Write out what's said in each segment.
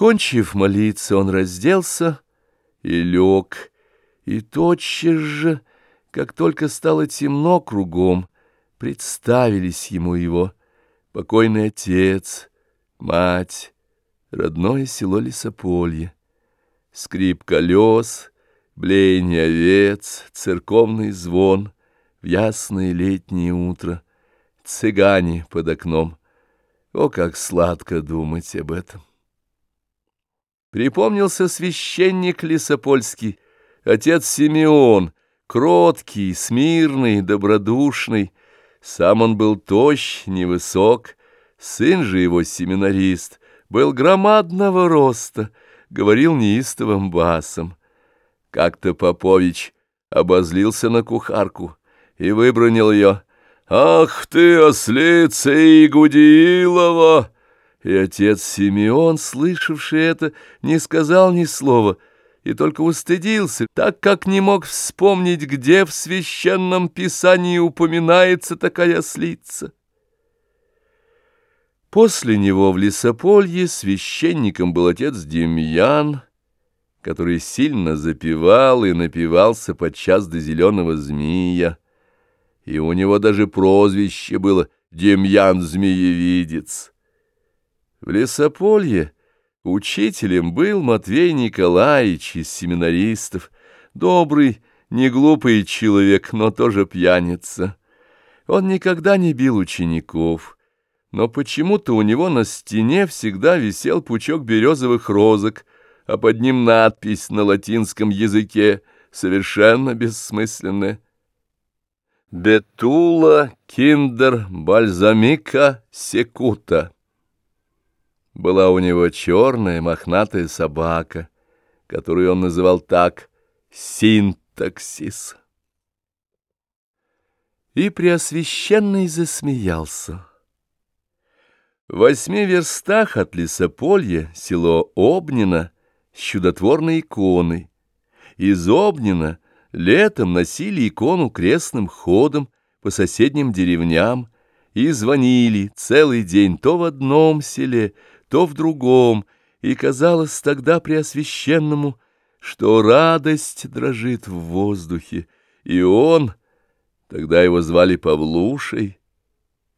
Кончив молиться, он разделся и лег, и тотчас же, как только стало темно кругом, представились ему его покойный отец, мать, родное село Лесополье, скрип колес, блеяние овец, церковный звон в ясное летнее утро, цыгане под окном. О, как сладко думать об этом! Припомнился священник Лисопольский, отец Симеон, кроткий, смирный, добродушный. Сам он был тощ, невысок, сын же его семинарист, был громадного роста, говорил неистовым басом. Как-то Попович обозлился на кухарку и выбронил ее. «Ах ты, ослица Игудиилова!» И отец Симеон, слышавший это, не сказал ни слова и только устыдился, так как не мог вспомнить, где в священном писании упоминается такая ослица. После него в Лесополье священником был отец Демьян, который сильно запевал и напивался подчас до зеленого змея, и у него даже прозвище было «Демьян-змеевидец». В лесополье учителем был Матвей Николаевич из семинаристов, добрый, неглупый человек, но тоже пьяница. Он никогда не бил учеников, но почему-то у него на стене всегда висел пучок березовых розок, а под ним надпись на латинском языке, совершенно бессмысленная. «Бетула киндер бальзамика секута» была у него черная мохнатая собака, которую он называл так «синтаксис». И Преосвященный засмеялся. В восьми верстах от Лесополья село Обнино с чудотворной иконой. Из Обнина летом носили икону крестным ходом по соседним деревням и звонили целый день то в одном селе, то в другом, и казалось тогда Преосвященному, что радость дрожит в воздухе, и он, тогда его звали Павлушей,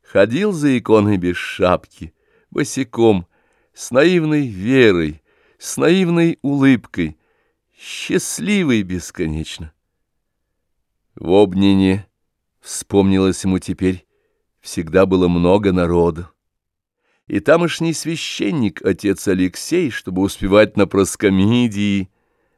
ходил за иконой без шапки, босиком, с наивной верой, с наивной улыбкой, счастливый бесконечно. В Обнине, вспомнилось ему теперь, всегда было много народу и тамошний священник, отец Алексей, чтобы успевать на проскомидии,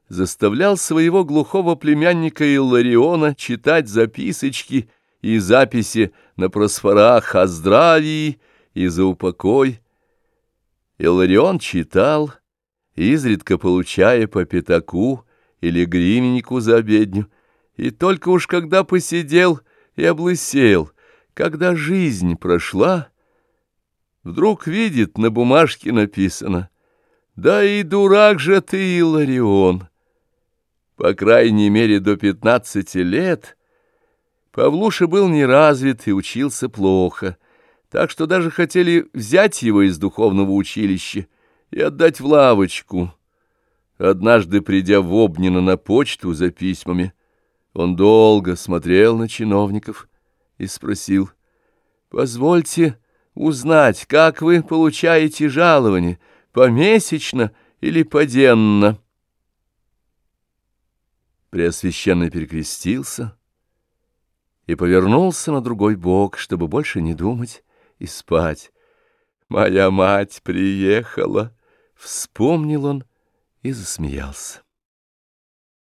заставлял своего глухого племянника Иллариона читать записочки и записи на просфорах о здравии и за упокой. Илларион читал, изредка получая по пятаку или гривеннику за обедню, и только уж когда посидел и облысел, когда жизнь прошла, Вдруг видит, на бумажке написано. Да и дурак же ты, Иларион. По крайней мере, до пятнадцати лет Павлуша был неразвит и учился плохо, так что даже хотели взять его из духовного училища и отдать в лавочку. Однажды, придя в Обнино на почту за письмами, он долго смотрел на чиновников и спросил, «Позвольте, — узнать, как вы получаете жалование, помесячно или поденно. Преосвященный перекрестился и повернулся на другой бок, чтобы больше не думать и спать. «Моя мать приехала!» — вспомнил он и засмеялся.